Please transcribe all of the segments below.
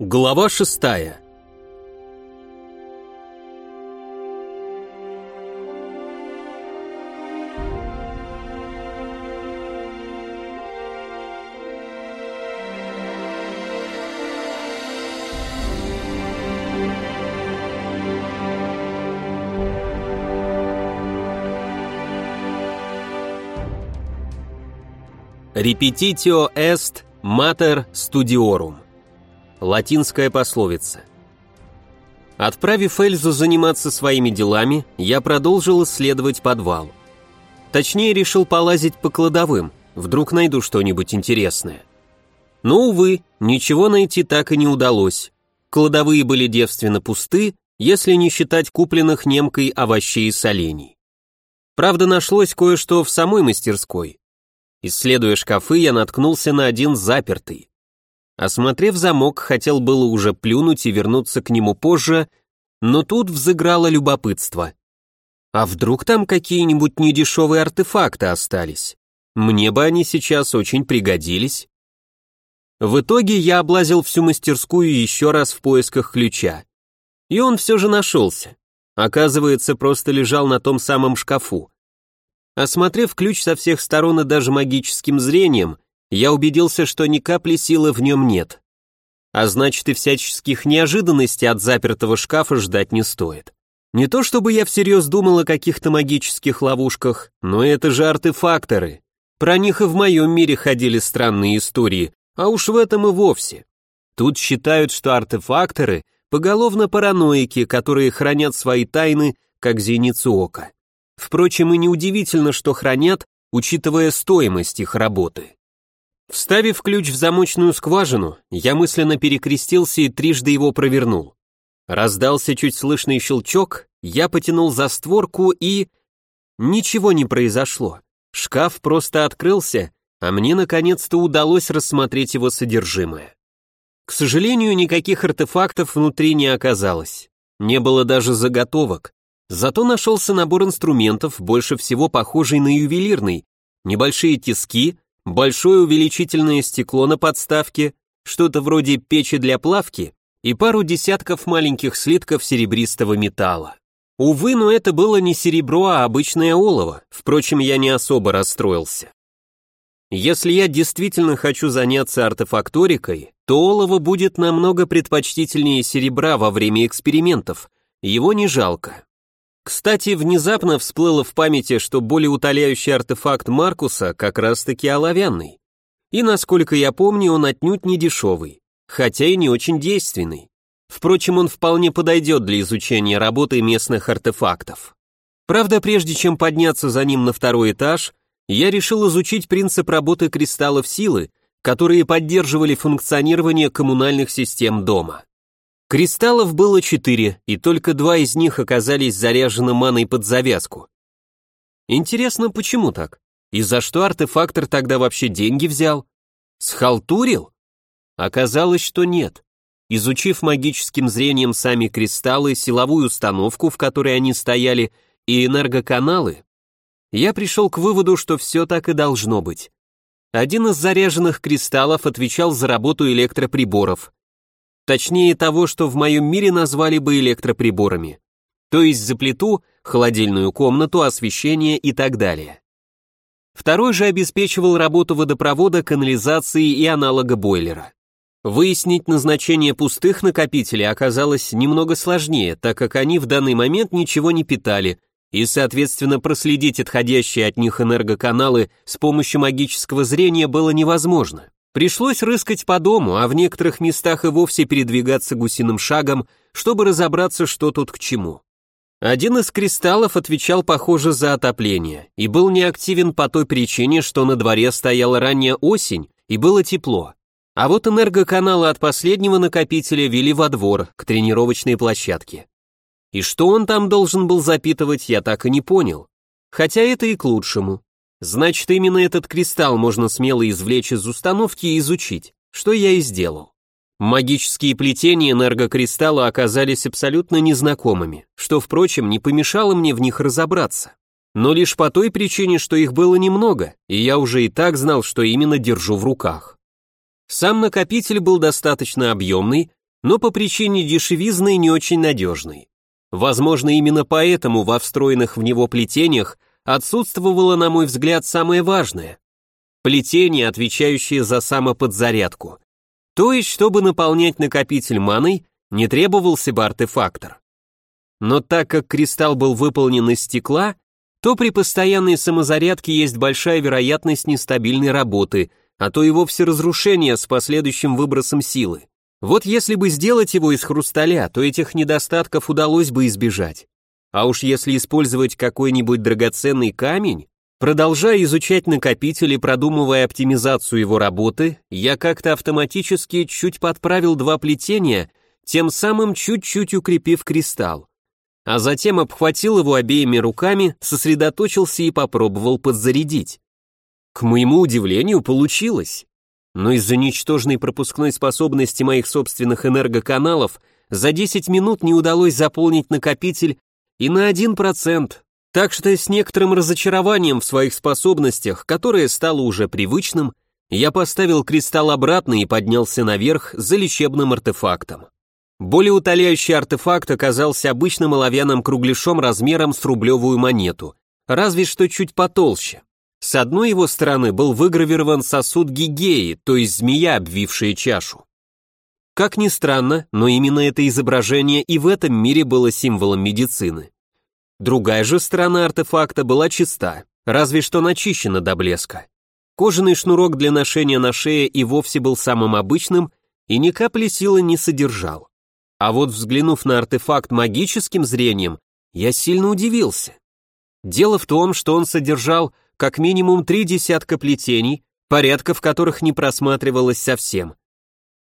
Глава шестая. Repetitio est mater studiorum. Латинская пословица. Отправив Эльзу заниматься своими делами, я продолжил исследовать подвал. Точнее, решил полазить по кладовым, вдруг найду что-нибудь интересное. Но, увы, ничего найти так и не удалось. Кладовые были девственно пусты, если не считать купленных немкой овощей и солений. Правда, нашлось кое-что в самой мастерской. Исследуя шкафы, я наткнулся на один запертый. Осмотрев замок, хотел было уже плюнуть и вернуться к нему позже, но тут взыграло любопытство. А вдруг там какие-нибудь недешевые артефакты остались? Мне бы они сейчас очень пригодились. В итоге я облазил всю мастерскую еще раз в поисках ключа. И он все же нашелся. Оказывается, просто лежал на том самом шкафу. Осмотрев ключ со всех сторон и даже магическим зрением, я убедился, что ни капли силы в нем нет. А значит и всяческих неожиданностей от запертого шкафа ждать не стоит. Не то чтобы я всерьез думал о каких-то магических ловушках, но это же артефакторы. Про них и в моем мире ходили странные истории, а уж в этом и вовсе. Тут считают, что артефакторы — поголовно параноики, которые хранят свои тайны, как зеницу ока. Впрочем, и неудивительно, что хранят, учитывая стоимость их работы. Вставив ключ в замочную скважину, я мысленно перекрестился и трижды его провернул. Раздался чуть слышный щелчок, я потянул за створку и... Ничего не произошло. Шкаф просто открылся, а мне наконец-то удалось рассмотреть его содержимое. К сожалению, никаких артефактов внутри не оказалось. Не было даже заготовок. Зато нашелся набор инструментов, больше всего похожий на ювелирный. Небольшие тиски, большое увеличительное стекло на подставке, что-то вроде печи для плавки и пару десятков маленьких слитков серебристого металла. Увы, но это было не серебро, а обычное олово, впрочем, я не особо расстроился. Если я действительно хочу заняться артефакторикой, то олово будет намного предпочтительнее серебра во время экспериментов, его не жалко. Кстати, внезапно всплыло в памяти, что более утоляющий артефакт Маркуса как раз-таки оловянный. И, насколько я помню, он отнюдь не дешевый, хотя и не очень действенный. Впрочем, он вполне подойдет для изучения работы местных артефактов. Правда, прежде чем подняться за ним на второй этаж, я решил изучить принцип работы кристаллов силы, которые поддерживали функционирование коммунальных систем дома. Кристаллов было четыре, и только два из них оказались заряжены маной под завязку. Интересно, почему так? И за что артефактор тогда вообще деньги взял? Схалтурил? Оказалось, что нет. Изучив магическим зрением сами кристаллы, силовую установку, в которой они стояли, и энергоканалы, я пришел к выводу, что все так и должно быть. Один из заряженных кристаллов отвечал за работу электроприборов, Точнее того, что в моем мире назвали бы электроприборами. То есть за плиту, холодильную комнату, освещение и так далее. Второй же обеспечивал работу водопровода, канализации и аналога бойлера. Выяснить назначение пустых накопителей оказалось немного сложнее, так как они в данный момент ничего не питали, и, соответственно, проследить отходящие от них энергоканалы с помощью магического зрения было невозможно. Пришлось рыскать по дому, а в некоторых местах и вовсе передвигаться гусиным шагом, чтобы разобраться, что тут к чему. Один из кристаллов отвечал, похоже, за отопление, и был неактивен по той причине, что на дворе стояла ранняя осень, и было тепло. А вот энергоканалы от последнего накопителя вели во двор, к тренировочной площадке. И что он там должен был запитывать, я так и не понял. Хотя это и к лучшему. Значит, именно этот кристалл можно смело извлечь из установки и изучить, что я и сделал. Магические плетения энергокристалла оказались абсолютно незнакомыми, что, впрочем, не помешало мне в них разобраться. Но лишь по той причине, что их было немного, и я уже и так знал, что именно держу в руках. Сам накопитель был достаточно объемный, но по причине дешевизны не очень надежный. Возможно, именно поэтому во встроенных в него плетениях отсутствовало, на мой взгляд, самое важное – плетение, отвечающее за самоподзарядку. То есть, чтобы наполнять накопитель маной, не требовался бы артефактор. Но так как кристалл был выполнен из стекла, то при постоянной самозарядке есть большая вероятность нестабильной работы, а то и вовсе разрушения с последующим выбросом силы. Вот если бы сделать его из хрусталя, то этих недостатков удалось бы избежать. А уж если использовать какой-нибудь драгоценный камень, продолжая изучать накопитель и продумывая оптимизацию его работы, я как-то автоматически чуть подправил два плетения, тем самым чуть-чуть укрепив кристалл. А затем обхватил его обеими руками, сосредоточился и попробовал подзарядить. К моему удивлению, получилось но из-за ничтожной пропускной способности моих собственных энергоканалов за 10 минут не удалось заполнить накопитель и на 1%, так что с некоторым разочарованием в своих способностях, которое стало уже привычным, я поставил кристалл обратно и поднялся наверх за лечебным артефактом. Более утоляющий артефакт оказался обычным оловянным кругляшом размером с рублевую монету, разве что чуть потолще. С одной его стороны был выгравирован сосуд Гигеи, то есть змея, обвившая чашу. Как ни странно, но именно это изображение и в этом мире было символом медицины. Другая же сторона артефакта была чиста, разве что начищена до блеска. Кожаный шнурок для ношения на шее и вовсе был самым обычным и ни капли силы не содержал. А вот взглянув на артефакт магическим зрением, я сильно удивился. Дело в том, что он содержал как минимум три десятка плетений, порядка в которых не просматривалось совсем.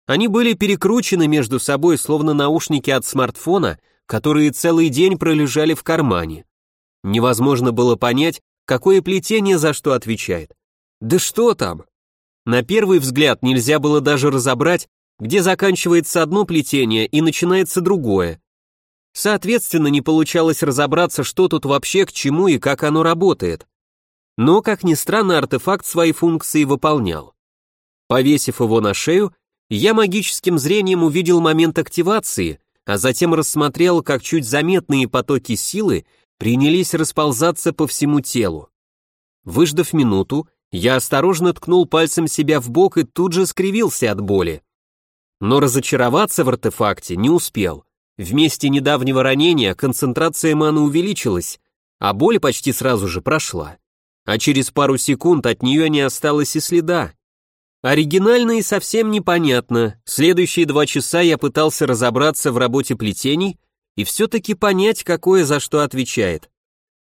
Они были перекручены между собой, словно наушники от смартфона, которые целый день пролежали в кармане. Невозможно было понять, какое плетение за что отвечает. Да что там? На первый взгляд нельзя было даже разобрать, где заканчивается одно плетение и начинается другое. Соответственно, не получалось разобраться, что тут вообще к чему и как оно работает. Но, как ни странно, артефакт свои функции выполнял. Повесив его на шею, я магическим зрением увидел момент активации, а затем рассмотрел, как чуть заметные потоки силы принялись расползаться по всему телу. Выждав минуту, я осторожно ткнул пальцем себя в бок и тут же скривился от боли. Но разочароваться в артефакте не успел. Вместе недавнего ранения концентрация маны увеличилась, а боль почти сразу же прошла а через пару секунд от нее не осталось и следа. Оригинально и совсем непонятно. Следующие два часа я пытался разобраться в работе плетений и все-таки понять, какое за что отвечает.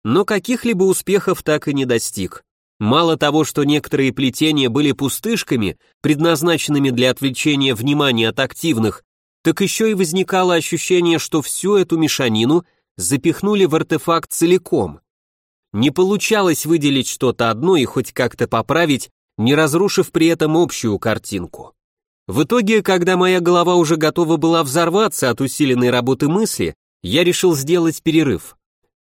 Но каких-либо успехов так и не достиг. Мало того, что некоторые плетения были пустышками, предназначенными для отвлечения внимания от активных, так еще и возникало ощущение, что всю эту мешанину запихнули в артефакт целиком. Не получалось выделить что-то одно и хоть как-то поправить, не разрушив при этом общую картинку. В итоге, когда моя голова уже готова была взорваться от усиленной работы мысли, я решил сделать перерыв.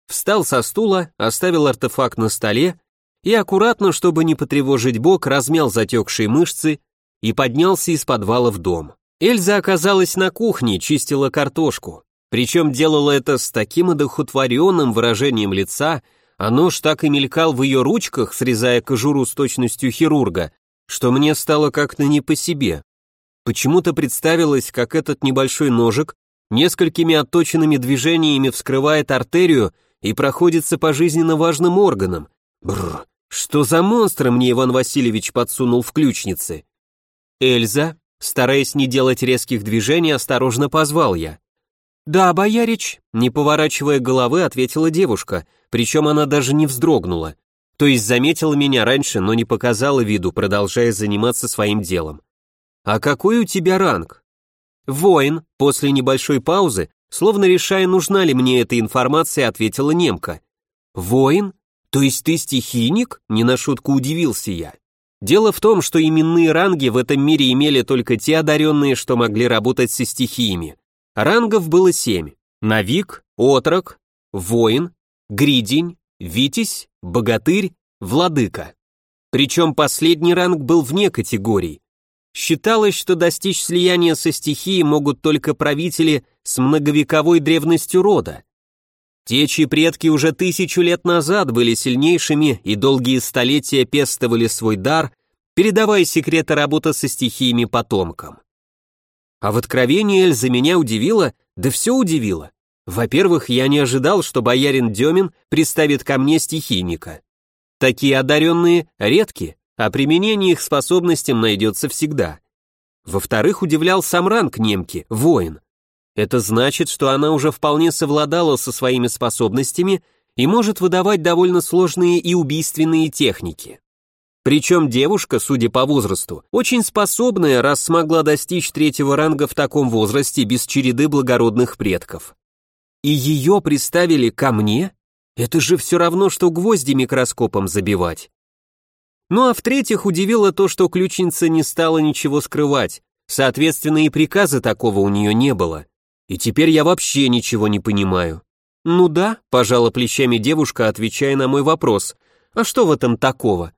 Встал со стула, оставил артефакт на столе и аккуратно, чтобы не потревожить бок, размял затекшие мышцы и поднялся из подвала в дом. Эльза оказалась на кухне, чистила картошку, причем делала это с таким одохотворенным выражением лица, а нож так и мелькал в ее ручках, срезая кожуру с точностью хирурга, что мне стало как-то не по себе. Почему-то представилось, как этот небольшой ножик несколькими отточенными движениями вскрывает артерию и проходится по жизненно важным органам. Бррр, что за монстр мне Иван Васильевич подсунул в ключнице? Эльза, стараясь не делать резких движений, осторожно позвал я. «Да, боярич», — не поворачивая головы, ответила девушка, причем она даже не вздрогнула. То есть заметила меня раньше, но не показала виду, продолжая заниматься своим делом. «А какой у тебя ранг?» «Воин», после небольшой паузы, словно решая, нужна ли мне эта информация, ответила немка. «Воин? То есть ты стихийник?» — не на шутку удивился я. Дело в том, что именные ранги в этом мире имели только те одаренные, что могли работать со стихиями. Рангов было семь. Навик, отрок, воин, гридень, витязь, богатырь, владыка. Причем последний ранг был вне категорий. Считалось, что достичь слияния со стихией могут только правители с многовековой древностью рода. Те, чьи предки уже тысячу лет назад были сильнейшими и долгие столетия пестовали свой дар, передавая секреты работы со стихиями потомкам. А в откровении Эльза меня удивило, да все удивило. Во-первых, я не ожидал, что боярин Демин представит ко мне стихийника. Такие одаренные редки, а применение их способностям найдется всегда. Во-вторых, удивлял сам ранг немки, воин. Это значит, что она уже вполне совладала со своими способностями и может выдавать довольно сложные и убийственные техники. Причем девушка, судя по возрасту, очень способная, раз смогла достичь третьего ранга в таком возрасте без череды благородных предков. И ее приставили ко мне? Это же все равно, что гвозди микроскопом забивать. Ну а в-третьих, удивило то, что ключница не стала ничего скрывать, соответственно и приказа такого у нее не было. И теперь я вообще ничего не понимаю. Ну да, пожала плечами девушка, отвечая на мой вопрос. А что в этом такого?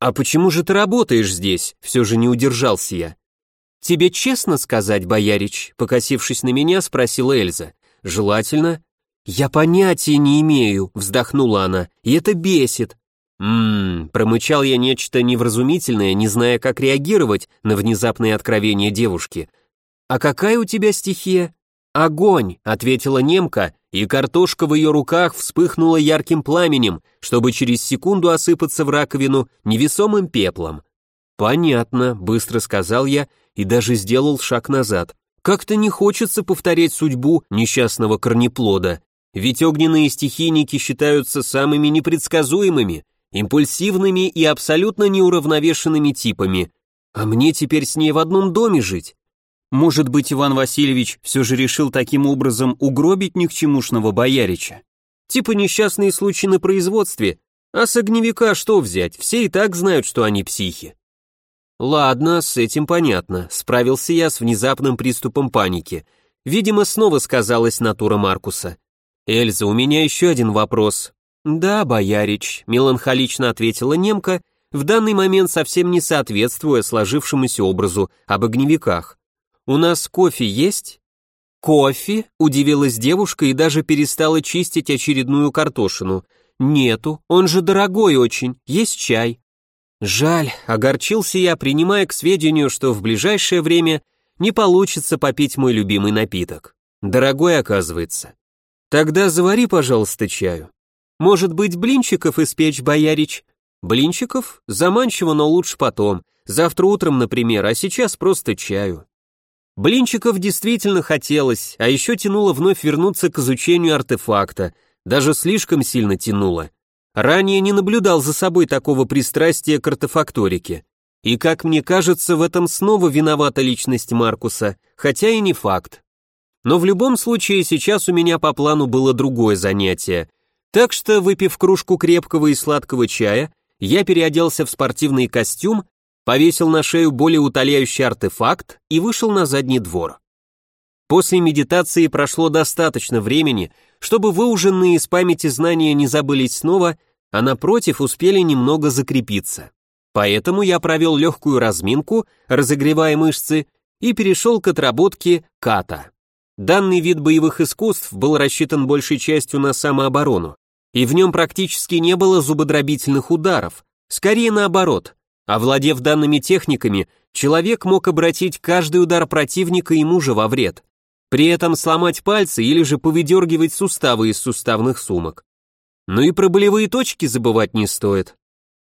«А почему же ты работаешь здесь?» — все же не удержался я. «Тебе честно сказать, боярич?» — покосившись на меня, спросила Эльза. «Желательно?» «Я понятия не имею», — вздохнула она, — «и это бесит». «Ммм», — промычал я нечто невразумительное, не зная, как реагировать на внезапное откровение девушки. «А какая у тебя стихия?» «Огонь», — ответила немка, и картошка в ее руках вспыхнула ярким пламенем, чтобы через секунду осыпаться в раковину невесомым пеплом. «Понятно», — быстро сказал я и даже сделал шаг назад. «Как-то не хочется повторять судьбу несчастного корнеплода, ведь огненные стихийники считаются самыми непредсказуемыми, импульсивными и абсолютно неуравновешенными типами, а мне теперь с ней в одном доме жить. Может быть, Иван Васильевич все же решил таким образом угробить никчемушного боярича? Типа несчастные случаи на производстве, а с огневика что взять, все и так знают, что они психи. Ладно, с этим понятно, справился я с внезапным приступом паники. Видимо, снова сказалась натура Маркуса. Эльза, у меня еще один вопрос. Да, боярич, меланхолично ответила немка, в данный момент совсем не соответствуя сложившемуся образу об огневиках. «У нас кофе есть?» «Кофе?» – удивилась девушка и даже перестала чистить очередную картошину. «Нету, он же дорогой очень, есть чай». Жаль, огорчился я, принимая к сведению, что в ближайшее время не получится попить мой любимый напиток. Дорогой, оказывается. Тогда завари, пожалуйста, чаю. Может быть, блинчиков испечь, боярич? Блинчиков? Заманчиво, но лучше потом. Завтра утром, например, а сейчас просто чаю. Блинчиков действительно хотелось, а еще тянуло вновь вернуться к изучению артефакта, даже слишком сильно тянуло. Ранее не наблюдал за собой такого пристрастия к артефакторике. И, как мне кажется, в этом снова виновата личность Маркуса, хотя и не факт. Но в любом случае сейчас у меня по плану было другое занятие. Так что, выпив кружку крепкого и сладкого чая, я переоделся в спортивный костюм повесил на шею более утоляющий артефакт и вышел на задний двор. После медитации прошло достаточно времени, чтобы выуженные из памяти знания не забылись снова, а напротив успели немного закрепиться. Поэтому я провел легкую разминку, разогревая мышцы, и перешел к отработке ката. Данный вид боевых искусств был рассчитан большей частью на самооборону, и в нем практически не было зубодробительных ударов, скорее наоборот, Овладев данными техниками, человек мог обратить каждый удар противника ему же во вред. При этом сломать пальцы или же повыдергивать суставы из суставных сумок. Ну и про болевые точки забывать не стоит.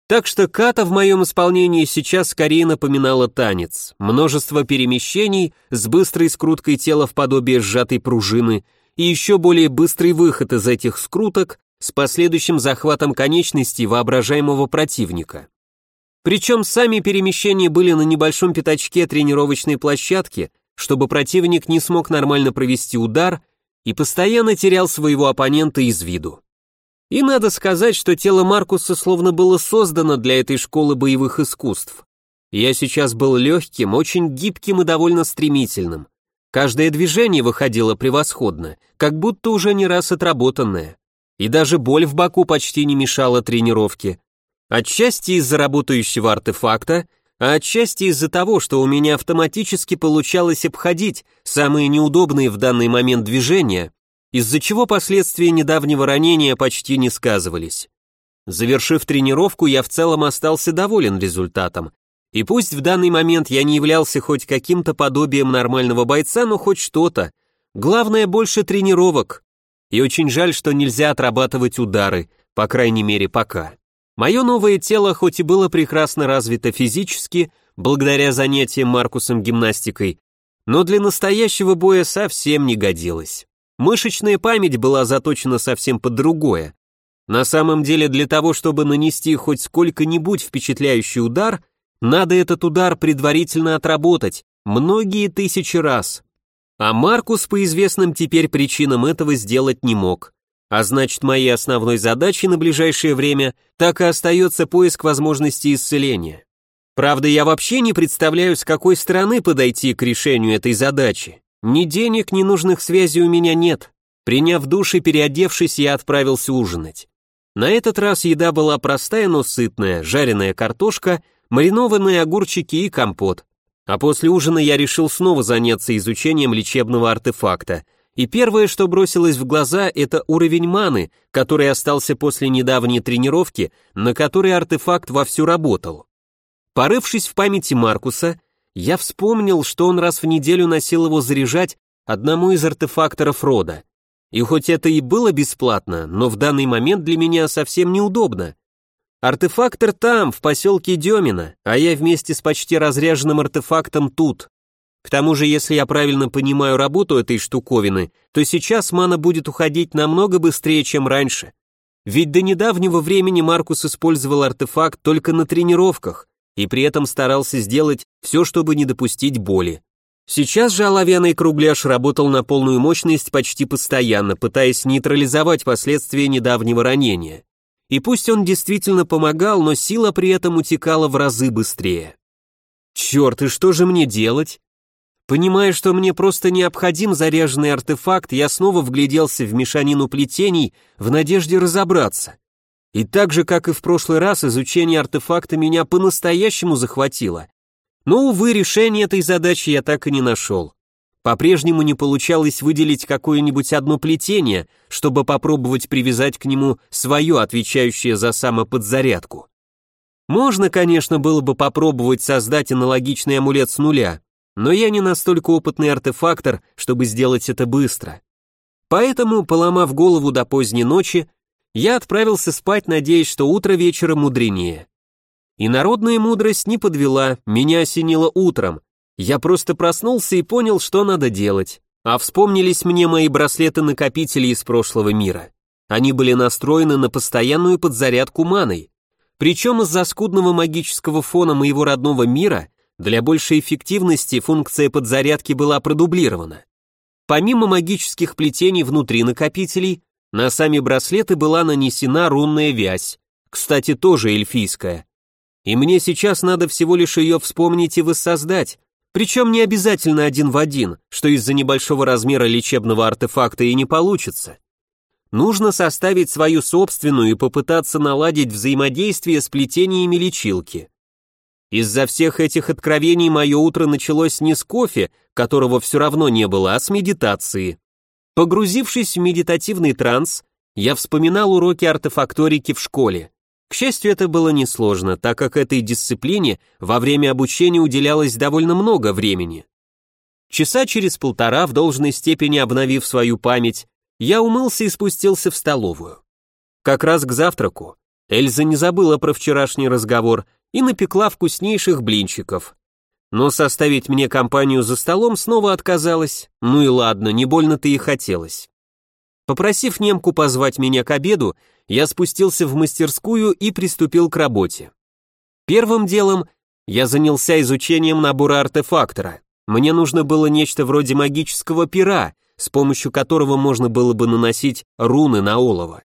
Так что ката в моем исполнении сейчас скорее напоминала танец. Множество перемещений с быстрой скруткой тела в подобие сжатой пружины и еще более быстрый выход из этих скруток с последующим захватом конечностей воображаемого противника. Причем сами перемещения были на небольшом пятачке тренировочной площадки, чтобы противник не смог нормально провести удар и постоянно терял своего оппонента из виду. И надо сказать, что тело Маркуса словно было создано для этой школы боевых искусств. Я сейчас был легким, очень гибким и довольно стремительным. Каждое движение выходило превосходно, как будто уже не раз отработанное. И даже боль в боку почти не мешала тренировке. Отчасти из-за работающего артефакта, а отчасти из-за того, что у меня автоматически получалось обходить самые неудобные в данный момент движения, из-за чего последствия недавнего ранения почти не сказывались. Завершив тренировку, я в целом остался доволен результатом. И пусть в данный момент я не являлся хоть каким-то подобием нормального бойца, но хоть что-то. Главное, больше тренировок. И очень жаль, что нельзя отрабатывать удары, по крайней мере, пока. Мое новое тело хоть и было прекрасно развито физически, благодаря занятиям Маркусом гимнастикой, но для настоящего боя совсем не годилось. Мышечная память была заточена совсем под другое. На самом деле для того, чтобы нанести хоть сколько-нибудь впечатляющий удар, надо этот удар предварительно отработать, многие тысячи раз. А Маркус по известным теперь причинам этого сделать не мог. А значит, моей основной задачей на ближайшее время так и остается поиск возможности исцеления. Правда, я вообще не представляю, с какой стороны подойти к решению этой задачи. Ни денег, ни нужных связей у меня нет. Приняв душ и переодевшись, я отправился ужинать. На этот раз еда была простая, но сытная, жареная картошка, маринованные огурчики и компот. А после ужина я решил снова заняться изучением лечебного артефакта – и первое, что бросилось в глаза, это уровень маны, который остался после недавней тренировки, на которой артефакт вовсю работал. Порывшись в памяти Маркуса, я вспомнил, что он раз в неделю носил его заряжать одному из артефакторов рода. И хоть это и было бесплатно, но в данный момент для меня совсем неудобно. Артефактор там, в поселке Демина, а я вместе с почти разряженным артефактом тут. К тому же, если я правильно понимаю работу этой штуковины, то сейчас мана будет уходить намного быстрее, чем раньше. Ведь до недавнего времени Маркус использовал артефакт только на тренировках и при этом старался сделать все, чтобы не допустить боли. Сейчас же оловянный кругляш работал на полную мощность почти постоянно, пытаясь нейтрализовать последствия недавнего ранения. И пусть он действительно помогал, но сила при этом утекала в разы быстрее. Черт, и что же мне делать? Понимая, что мне просто необходим заряженный артефакт, я снова вгляделся в мешанину плетений в надежде разобраться. И так же, как и в прошлый раз, изучение артефакта меня по-настоящему захватило. Но, увы, решение этой задачи я так и не нашел. По-прежнему не получалось выделить какое-нибудь одно плетение, чтобы попробовать привязать к нему свое, отвечающее за самоподзарядку. Можно, конечно, было бы попробовать создать аналогичный амулет с нуля, но я не настолько опытный артефактор, чтобы сделать это быстро. Поэтому, поломав голову до поздней ночи, я отправился спать, надеясь, что утро вечера мудренее. И народная мудрость не подвела, меня осенило утром. Я просто проснулся и понял, что надо делать. А вспомнились мне мои браслеты-накопители из прошлого мира. Они были настроены на постоянную подзарядку маной. Причем из-за скудного магического фона моего родного мира для большей эффективности функция подзарядки была продублирована. Помимо магических плетений внутри накопителей, на сами браслеты была нанесена рунная вязь, кстати, тоже эльфийская. И мне сейчас надо всего лишь ее вспомнить и воссоздать, причем не обязательно один в один, что из-за небольшого размера лечебного артефакта и не получится. Нужно составить свою собственную и попытаться наладить взаимодействие с плетениями лечилки. Из-за всех этих откровений мое утро началось не с кофе, которого все равно не было, а с медитации. Погрузившись в медитативный транс, я вспоминал уроки артефакторики в школе. К счастью, это было несложно, так как этой дисциплине во время обучения уделялось довольно много времени. Часа через полтора, в должной степени обновив свою память, я умылся и спустился в столовую. Как раз к завтраку. Эльза не забыла про вчерашний разговор и напекла вкуснейших блинчиков. Но составить мне компанию за столом снова отказалась, ну и ладно, не больно-то и хотелось. Попросив немку позвать меня к обеду, я спустился в мастерскую и приступил к работе. Первым делом я занялся изучением набора артефактора. Мне нужно было нечто вроде магического пера, с помощью которого можно было бы наносить руны на олово.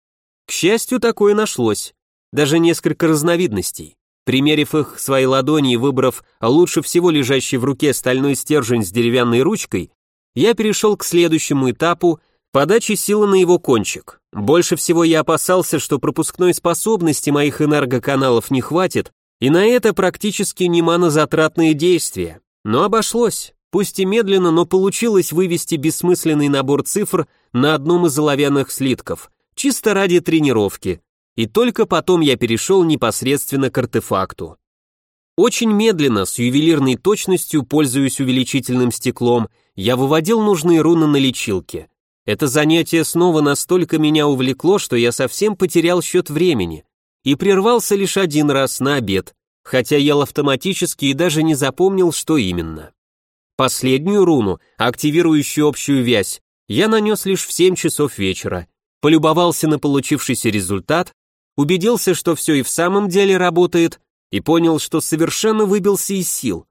К счастью, такое нашлось. Даже несколько разновидностей. Примерив их своей ладони и выбрав лучше всего лежащий в руке стальной стержень с деревянной ручкой, я перешел к следующему этапу подачи силы на его кончик. Больше всего я опасался, что пропускной способности моих энергоканалов не хватит, И на это практически не манозатратные действия. Но обошлось. Пусть и медленно, но получилось вывести бессмысленный набор цифр на одном из оловянных слитков, чисто ради тренировки. И только потом я перешел непосредственно к артефакту. Очень медленно, с ювелирной точностью, пользуясь увеличительным стеклом, я выводил нужные руны на лечилке. Это занятие снова настолько меня увлекло, что я совсем потерял счет времени и прервался лишь один раз на обед, хотя ел автоматически и даже не запомнил, что именно. Последнюю руну, активирующую общую вязь, я нанес лишь в 7 часов вечера, полюбовался на получившийся результат, убедился, что все и в самом деле работает, и понял, что совершенно выбился из сил.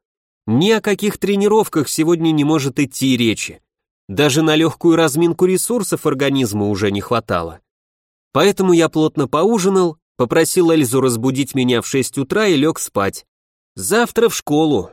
Ни о каких тренировках сегодня не может идти речи. Даже на легкую разминку ресурсов организма уже не хватало. Поэтому я плотно поужинал, попросил Эльзу разбудить меня в 6 утра и лег спать. Завтра в школу,